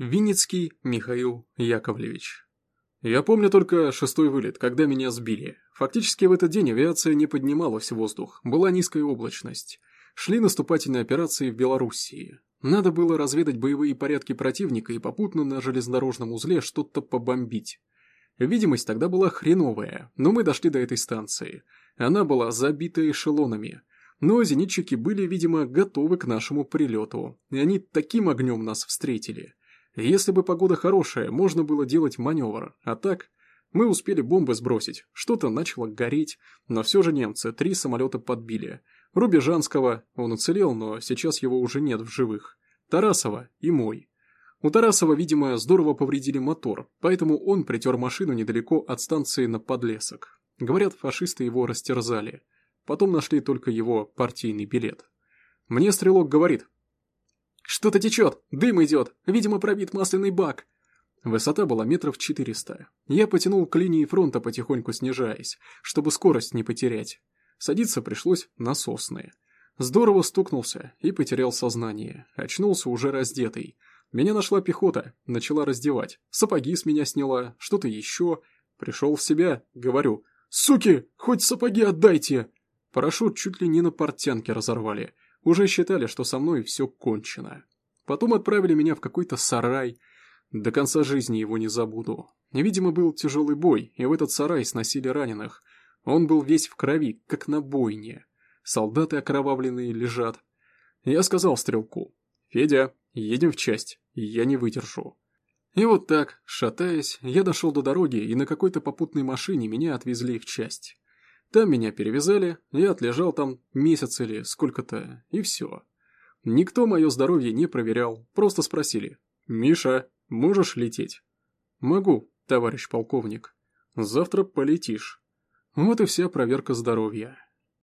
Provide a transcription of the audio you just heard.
Винницкий Михаил Яковлевич. Я помню только шестой вылет, когда меня сбили. Фактически в этот день авиация не поднималась в воздух, была низкая облачность. Шли наступательные операции в Белоруссии. Надо было разведать боевые порядки противника и попутно на железнодорожном узле что-то побомбить. Видимость тогда была хреновая, но мы дошли до этой станции. Она была забита эшелонами. Но зенитчики были, видимо, готовы к нашему прилету, и они таким огнем нас встретили. Если бы погода хорошая, можно было делать маневр, а так... Мы успели бомбы сбросить, что-то начало гореть, но все же немцы три самолета подбили. Рубежанского, он уцелел, но сейчас его уже нет в живых. Тарасова и мой. У Тарасова, видимо, здорово повредили мотор, поэтому он притер машину недалеко от станции на подлесок. Говорят, фашисты его растерзали. Потом нашли только его партийный билет. Мне стрелок говорит, «Что-то течет! Дым идет! Видимо, пробит масляный бак!» Высота была метров четыреста. Я потянул к линии фронта, потихоньку снижаясь, чтобы скорость не потерять. Садиться пришлось на сосны. Здорово стукнулся и потерял сознание. Очнулся уже раздетый. Меня нашла пехота, начала раздевать. Сапоги с меня сняла, что-то еще. Пришел в себя, говорю, «Суки, хоть сапоги отдайте!» Парашют чуть ли не на портянке разорвали. Уже считали, что со мной все кончено. Потом отправили меня в какой-то сарай. До конца жизни его не забуду. Видимо, был тяжелый бой, и в этот сарай сносили раненых. Он был весь в крови, как на бойне. Солдаты окровавленные лежат. Я сказал стрелку, «Федя, едем в часть, я не выдержу». И вот так, шатаясь, я дошел до дороги, и на какой-то попутной машине меня отвезли в часть. Там меня перевязали, я отлежал там месяц или сколько-то, и все. Никто мое здоровье не проверял, просто спросили. «Миша, можешь лететь?» «Могу, товарищ полковник. Завтра полетишь». Вот и вся проверка здоровья.